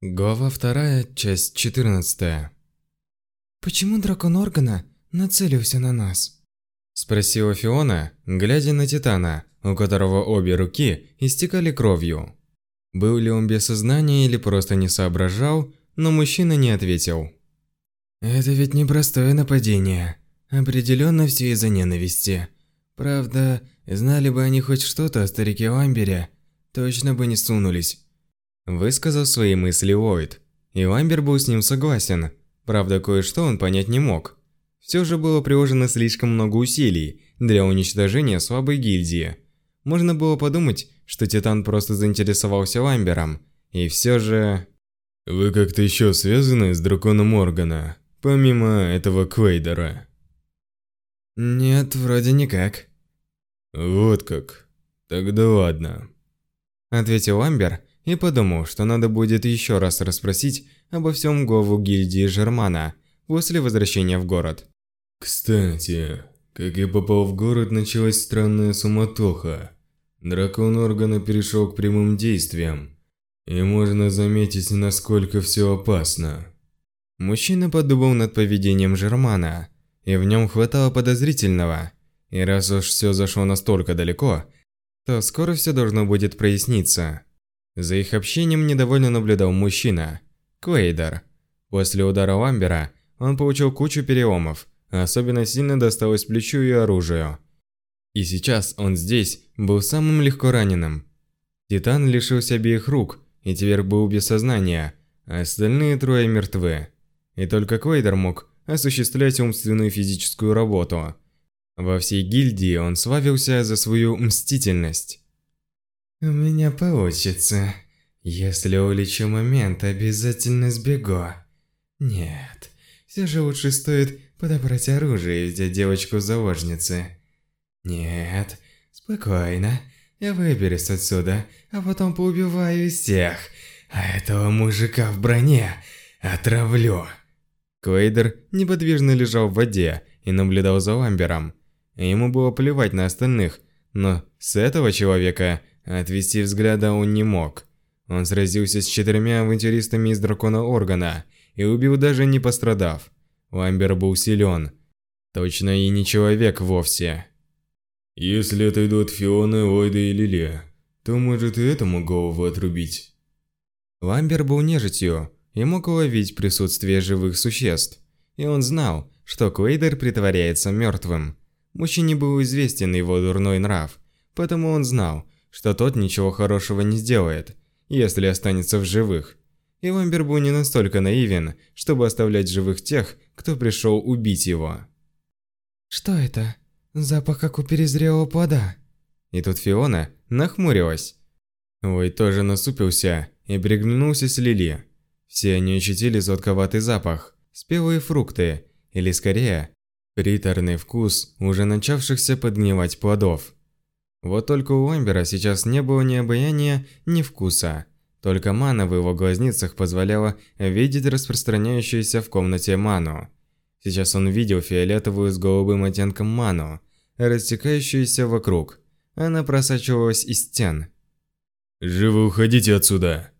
Глава 2, часть 14. «Почему дракон Органа нацелился на нас?» Спросила Фиона, глядя на Титана, у которого обе руки истекали кровью. Был ли он без сознания или просто не соображал, но мужчина не ответил. «Это ведь непростое нападение. Определенно все из-за ненависти. Правда, знали бы они хоть что-то о старике Ламбере, точно бы не сунулись. Высказал свои мысли Ллойд. И Ламбер был с ним согласен. Правда, кое-что он понять не мог. Все же было приложено слишком много усилий для уничтожения слабой гильдии. Можно было подумать, что Титан просто заинтересовался Ламбером. И все же... Вы как-то еще связаны с драконом Органа, помимо этого Квейдера? Нет, вроде никак. Вот как. Тогда ладно. Ответил Ламбер и подумал, что надо будет еще раз расспросить обо всем главу гильдии Жермана после возвращения в город. Кстати, как я попал в город, началась странная суматоха. Дракон Органа перешел к прямым действиям, и можно заметить, насколько все опасно. Мужчина подумал над поведением Жермана, и в нем хватало подозрительного. И раз уж все зашло настолько далеко, то скоро все должно будет проясниться. За их общением недовольно наблюдал мужчина, Квейдер. После удара Ламбера он получил кучу переломов, особенно сильно досталось плечу и оружию. И сейчас он здесь был самым легко раненым. Титан лишился обеих рук и теперь был без сознания, а остальные трое мертвы. И только Квейдер мог осуществлять умственную физическую работу. Во всей гильдии он славился за свою мстительность. У меня получится. Если улечу момент, обязательно сбегу. Нет, все же лучше стоит подобрать оружие и взять девочку в заложницы. Нет, спокойно. Я выберусь отсюда, а потом поубиваю всех. А этого мужика в броне отравлю. Квейдер неподвижно лежал в воде и наблюдал за Ламбером. Ему было плевать на остальных, но с этого человека Отвести взгляда он не мог. Он сразился с четырьмя авантюристами из Дракона Органа и убил даже не пострадав. Ламбер был силен. Точно и не человек вовсе. Если отойду от Фионы, Ойда и Лиле, то может и этому голову отрубить. Ламбер был нежитью и мог уловить присутствие живых существ. И он знал, что Квейдер притворяется мертвым. Мужчине был известен его дурной нрав, потому он знал, что тот ничего хорошего не сделает, если останется в живых. И Ламбер был не настолько наивен, чтобы оставлять живых тех, кто пришел убить его. «Что это? Запах, как у перезрелого плода». И тут Фиона нахмурилась. Ой тоже насупился и приглянулся с Лили. Все они ощутили сладковатый запах, спелые фрукты, или скорее, приторный вкус уже начавшихся подгнивать плодов. Вот только у Ламбера сейчас не было ни обаяния, ни вкуса. Только мана в его глазницах позволяла видеть распространяющуюся в комнате ману. Сейчас он видел фиолетовую с голубым оттенком ману, растекающуюся вокруг. Она просачивалась из стен. «Живо уходите отсюда!»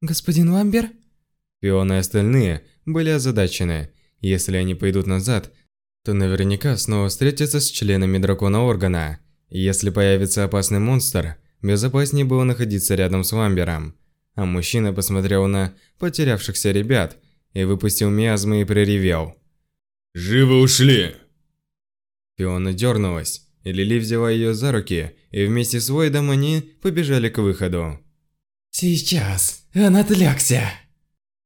«Господин Ламбер?» Пионы и остальные были озадачены. Если они пойдут назад, то наверняка снова встретятся с членами дракона Органа. Если появится опасный монстр, безопаснее было находиться рядом с Ламбером. А мужчина посмотрел на потерявшихся ребят и выпустил миазмы и проревел. «Живо ушли!» Фиона дернулась, и Лили взяла ее за руки, и вместе с Войдом они побежали к выходу. «Сейчас! Он отвлекся!»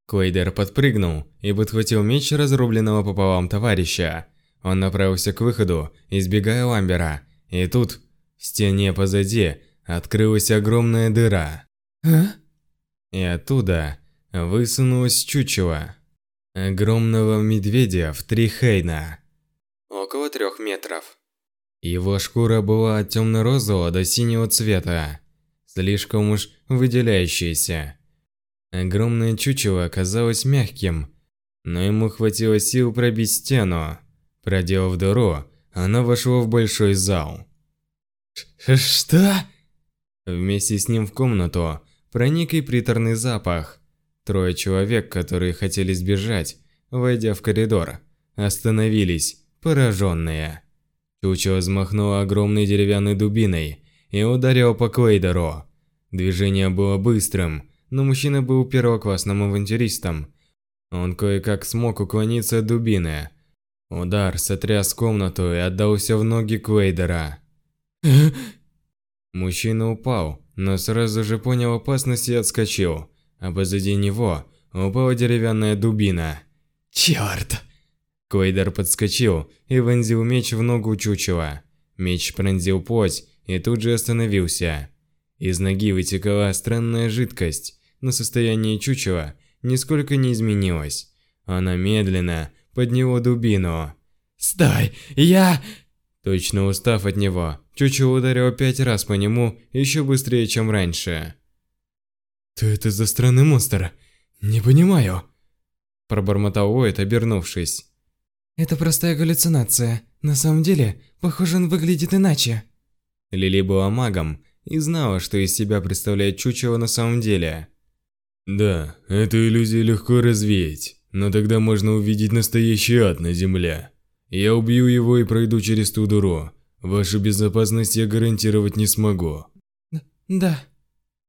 Квейдер подпрыгнул и подхватил меч разрубленного пополам товарища. Он направился к выходу, избегая Ламбера, и тут, в стене позади, открылась огромная дыра. «А?» И оттуда высунулось чучело. Огромного медведя в три хейна. Около трех метров. Его шкура была от темно-розового до синего цвета, слишком уж выделяющаяся. Огромное чучело оказалось мягким, но ему хватило сил пробить стену. Проделав дыру, оно вошло в большой зал. «Что?» Вместе с ним в комнату проник и приторный запах. Трое человек, которые хотели сбежать, войдя в коридор, остановились, пораженные. Чучело взмахнуло огромной деревянной дубиной и ударил по Квейдеру. Движение было быстрым, но мужчина был первоклассным авантюристом. Он кое-как смог уклониться от дубины. Удар сотряс комнату и отдался в ноги Квейдера. Мужчина упал, но сразу же понял опасность и отскочил, а позади него упала деревянная дубина. Черт! Квейдер подскочил и вонзил меч в ногу чучела. Меч пронзил плоть и тут же остановился. Из ноги вытекала странная жидкость, но состояние чучела нисколько не изменилось. Она медленно подняла дубину. «Стой! Я...» Точно устав от него, чучело ударило пять раз по нему еще быстрее, чем раньше. «Что это за странный монстр? Не понимаю!» Пробормотал Уэйт, обернувшись. «Это простая галлюцинация. На самом деле, похоже, он выглядит иначе». Лили была магом и знала, что из себя представляет чучело на самом деле. Да, эту иллюзию легко развеять, но тогда можно увидеть настоящий ад на земле. Я убью его и пройду через ту дуру. Вашу безопасность я гарантировать не смогу. Да.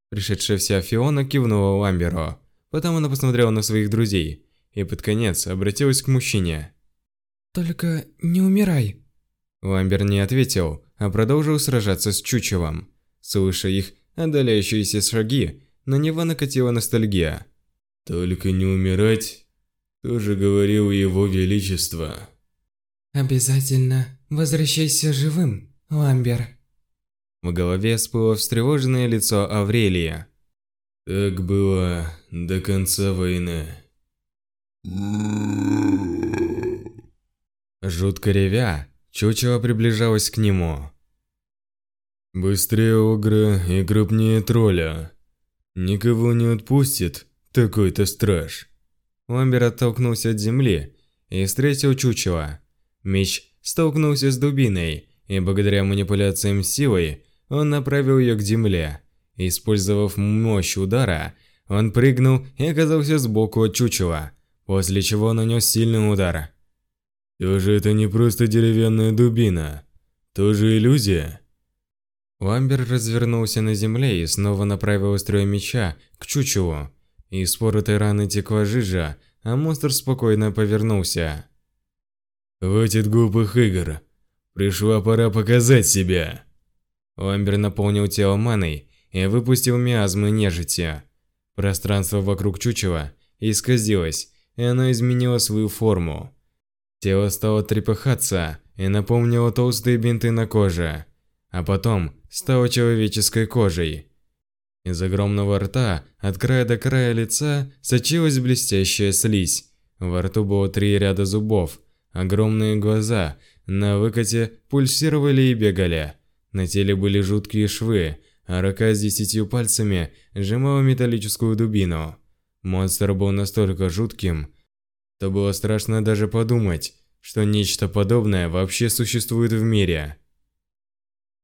Пришедшая вся Фиона кивнула Ламберу. Потом она посмотрела на своих друзей и под конец обратилась к мужчине. «Только не умирай». Ламбер не ответил, а продолжил сражаться с чучелом. Слыша их отдаляющиеся шаги, на него накатила ностальгия. «Только не умирать», тоже говорил его величество. «Обязательно возвращайся живым, Ламбер». В голове всплыло встревоженное лицо Аврелия. Так было до конца войны. Жутко ревя, чучело приближалось к нему. Быстрее огра и крупнее тролля. Никого не отпустит такой-то страж. Ламбер оттолкнулся от земли и встретил чучело. Меч столкнулся с дубиной, и благодаря манипуляциям силой, он направил ее к земле. Использовав мощь удара, он прыгнул и оказался сбоку от чучела, после чего нанес сильный удар. Все же это не просто деревянная дубина, тоже иллюзия. Ламбер развернулся на земле и снова направил острое меча к чучелу. Из поротой раны текла жижа, а монстр спокойно повернулся. «Хватит глупых игр. Пришла пора показать себя». Ламбер наполнил тело маной и выпустил миазмы нежити. Пространство вокруг чучела исказилось, и оно изменило свою форму. Тело стало трепыхаться и напомнило толстые бинты на коже, а потом стало человеческой кожей. Из огромного рта, от края до края лица, сочилась блестящая слизь. Во рту было три ряда зубов, огромные глаза на выкате пульсировали и бегали. На теле были жуткие швы, а рука с десятью пальцами сжимала металлическую дубину. Монстр был настолько жутким, что было страшно даже подумать, что нечто подобное вообще существует в мире.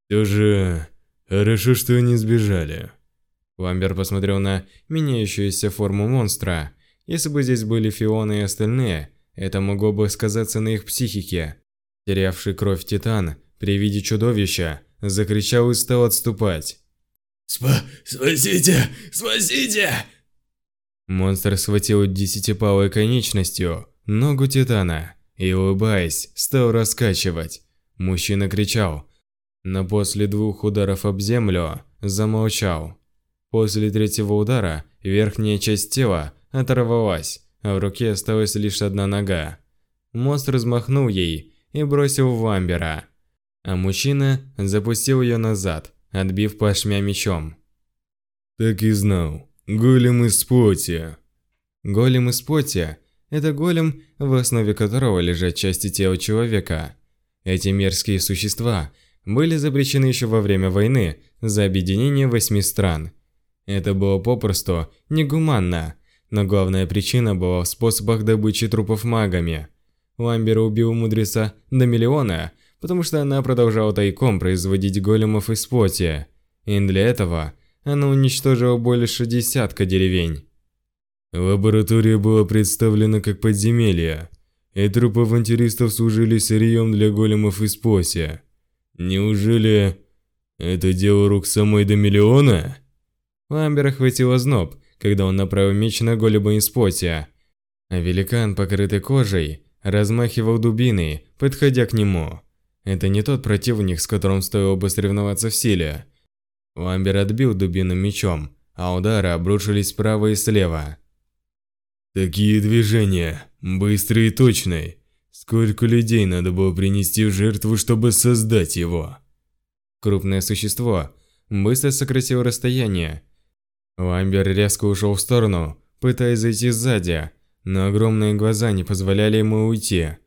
Все же, хорошо, что они сбежали. Ламбер посмотрел на меняющуюся форму монстра. Если бы здесь были Фиона и остальные, это могло бы сказаться на их психике. Терявший кровь Титан при виде чудовища закричал и стал отступать. Спа «Спасите! Спасите!» Монстр схватил десятипалой конечностью ногу Титана и, улыбаясь, стал раскачивать. Мужчина кричал, но после двух ударов об землю замолчал. После третьего удара верхняя часть тела оторвалась, а в руке осталась лишь одна нога. Монстр взмахнул ей и бросил в Ламбера, а мужчина запустил ее назад, отбив плашмя мечом. Так и знал. Голем из плоти. Голем из плоти – это голем, в основе которого лежат части тела человека. Эти мерзкие существа были запрещены еще во время войны за объединение восьми стран – это было попросту негуманно, но главная причина была в способах добычи трупов магами. Ламбер убил мудреца до миллиона, потому что она продолжала тайком производить големов из плоти. И для этого она уничтожила больше десятка деревень. Лаборатория была представлена как подземелье, и трупы авантюристов служили сырьем для големов из пося. Неужели это дело рук самой Домиллиона? Ламбера хватило зноб, когда он направил меч на голема из пося. А великан, покрытый кожей, размахивал дубиной, подходя к нему. Это не тот противник, с которым стоило бы соревноваться в силе. Ламбер отбил дубину мечом, а удары обрушились справа и слева. Такие движения, быстрые и точные. Сколько людей надо было принести в жертву, чтобы создать его? Крупное существо быстро сократило расстояние. Ламбер резко ушел в сторону, пытаясь зайти сзади, но огромные глаза не позволяли ему уйти.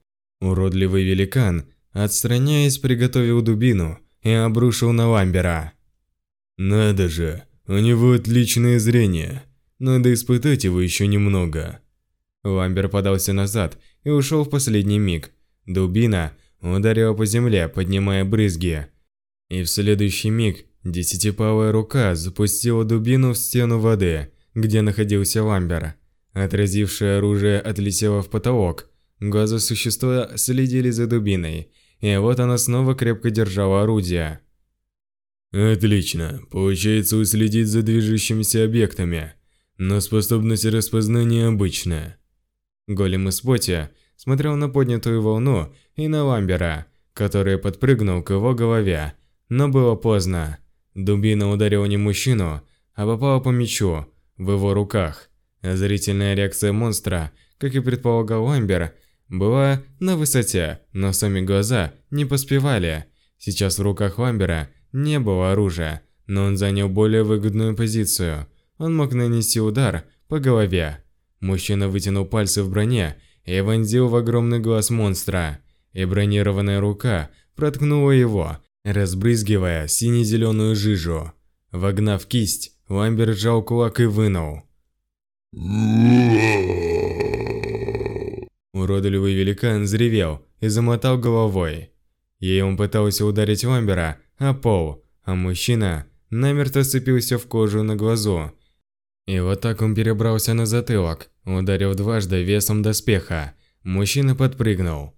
Уродливый великан, отстраняясь, приготовил дубину и обрушил на Ламбера. Надо же, у него отличное зрение. Надо испытать его еще немного. Ламбер подался назад и ушел в последний миг. Дубина ударила по земле, поднимая брызги. И в следующий миг десятипалая рука запустила дубину в стену воды, где находился Ламбер. Отразившее оружие отлетело в потолок. Глаза существа следили за дубиной, и вот она снова крепко держала орудие. Отлично. Получается уследить за движущимися объектами, но способность распознания обычная. Голем из Боти смотрел на поднятую волну и на Ламбера, который подпрыгнул к его голове, но было поздно. Дубина ударила не мужчину, а попала по мечу, в его руках. Зрительная реакция монстра, как и предполагал Ламбер, была на высоте, но сами глаза не поспевали. Сейчас в руках Ламбера не было оружия, но он занял более выгодную позицию. Он мог нанести удар по голове. Мужчина вытянул пальцы в броне и вонзил в огромный глаз монстра, и бронированная рука проткнула его, разбрызгивая сине-зеленую жижу. Вогнав кисть, Ламбер сжал кулак и вынул. Уродливый великан взревел и замотал головой. Ей он пытался ударить Ламбера о пол, а мужчина намертво сцепился в кожу на глазу. И вот так он перебрался на затылок, ударив дважды весом доспеха. Мужчина подпрыгнул.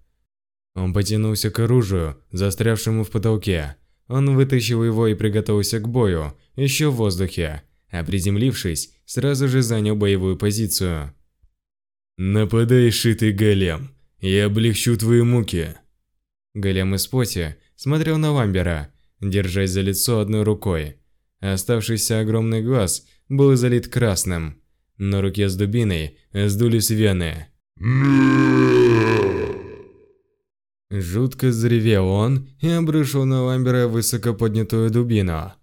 Он потянулся к оружию, застрявшему в потолке. Он вытащил его и приготовился к бою, еще в воздухе, а приземлившись, сразу же занял боевую позицию. «Нападай, шитый голем, я облегчу твои муки!» Голем из поти смотрел на Ламбера, держась за лицо одной рукой. Оставшийся огромный глаз был залит красным. На руке с дубиной сдулись вены. Жутко заревел он и обрушил на Ламбера высоко поднятую дубину.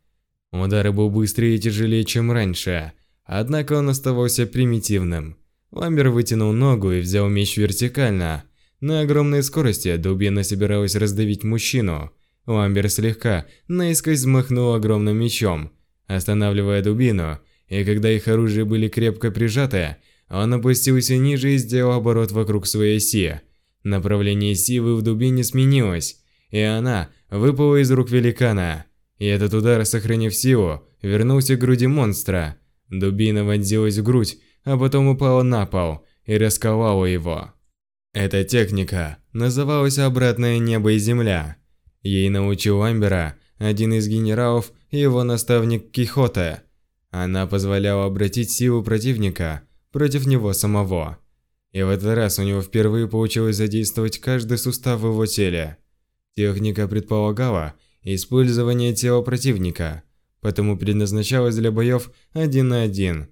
Удар был быстрее и тяжелее, чем раньше, однако он оставался примитивным. Ламбер вытянул ногу и взял меч вертикально. На огромной скорости дубина собиралась раздавить мужчину. Ламбер слегка наискось взмахнул огромным мечом, останавливая дубину, и когда их оружия были крепко прижаты, он опустился ниже и сделал оборот вокруг своей оси. Направление силы в дубине сменилось, и она выпала из рук великана. И этот удар, сохранив силу, вернулся к груди монстра. Дубина вонзилась в грудь, а потом упала на пол и расколола его. Эта техника называлась «Обратное небо и земля». Ей научил Амбера один из генералов и его наставник Кихоте. Она позволяла обратить силу противника против него самого. И в этот раз у него впервые получилось задействовать каждый сустав в его теле. Техника предполагала использование тела противника, потому предназначалась для боев один на один.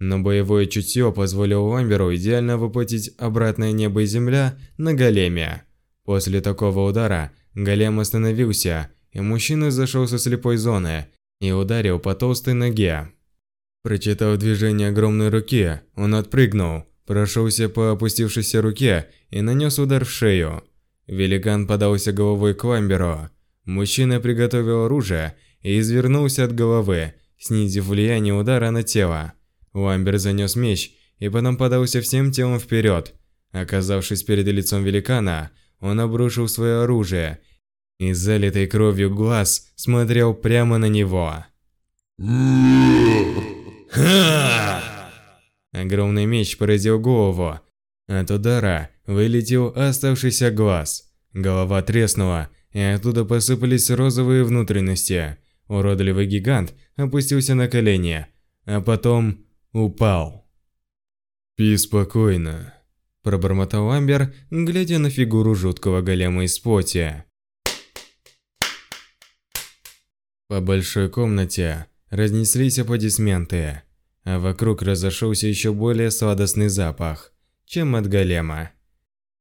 Но боевое чутье позволило Ламберу идеально воплотить обратное небо и земля на големе. После такого удара Голем остановился, и мужчина зашел со слепой зоны и ударил по толстой ноге. Прочитав движение огромной руки, он отпрыгнул, прошелся по опустившейся руке и нанес удар в шею. Великан подался головой к Ламберу. Мужчина приготовил оружие и извернулся от головы, снизив влияние удара на тело. Ламбер занес меч и потом подался всем телом вперед. Оказавшись перед лицом великана, он обрушил свое оружие и залитый кровью глаз смотрел прямо на него. Огромный меч поразил голову. От удара вылетел оставшийся глаз. Голова треснула, и оттуда посыпались розовые внутренности. Уродливый гигант опустился на колени, а потом упал. «Пи спокойно», – пробормотал Амбер, глядя на фигуру жуткого голема из плоти. По большой комнате разнеслись аплодисменты, а вокруг разошелся еще более сладостный запах, чем от голема.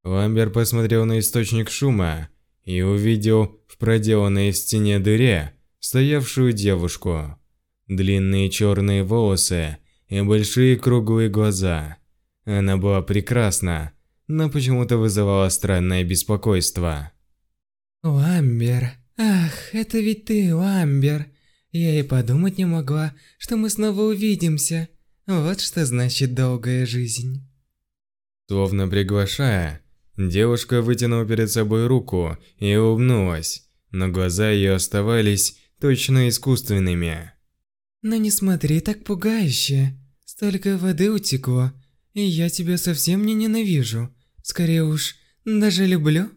Ламбер посмотрел на источник шума и увидел в проделанной в стене дыре стоявшую девушку. Длинные черные волосы и большие круглые глаза. Она была прекрасна, но почему-то вызывала странное беспокойство. «Ламбер, ах, это ведь ты, Ламбер. Я и подумать не могла, что мы снова увидимся. Вот что значит долгая жизнь». Словно приглашая, девушка вытянула перед собой руку и улыбнулась, но глаза ее оставались точно искусственными. «Но не смотри так пугающе. Столько воды утекло, и я тебя совсем не ненавижу. Скорее уж, даже люблю».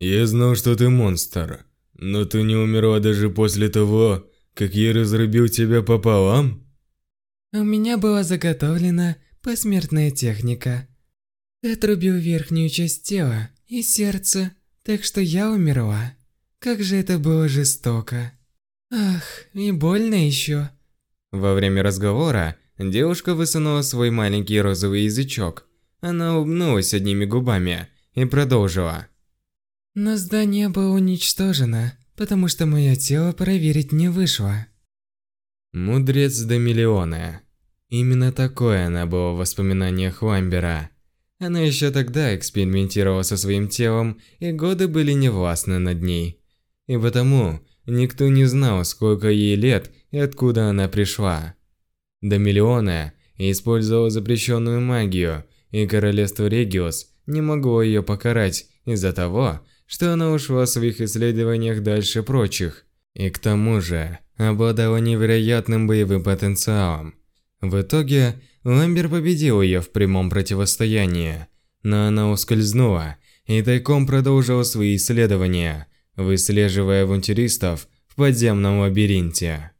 «Я знал, что ты монстр, но ты не умерла даже после того, как я разрубил тебя пополам?» У меня была заготовлена посмертная техника. Ты отрубил верхнюю часть тела и сердца, так что я умерла. Как же это было жестоко. Ах, и больно еще. Во время разговора девушка высунула свой маленький розовый язычок. Она улыбнулась одними губами и продолжила. Но здание было уничтожено, потому что мое тело проверить не вышло. Мудрец до миллиона. Именно такое она была в воспоминаниях Ламбера. Она еще тогда экспериментировала со своим телом, и годы были невластны над ней. И потому никто не знал, сколько ей лет и откуда она пришла. До миллиона использовала запрещенную магию, и королевство Региус не могло ее покарать из-за того, что она ушла в своих исследованиях дальше прочих. И к тому же, обладала невероятным боевым потенциалом. В итоге, Ламбер победил ее в прямом противостоянии, но она ускользнула и тайком продолжила свои исследования, выслеживая авантюристов в подземном лабиринте.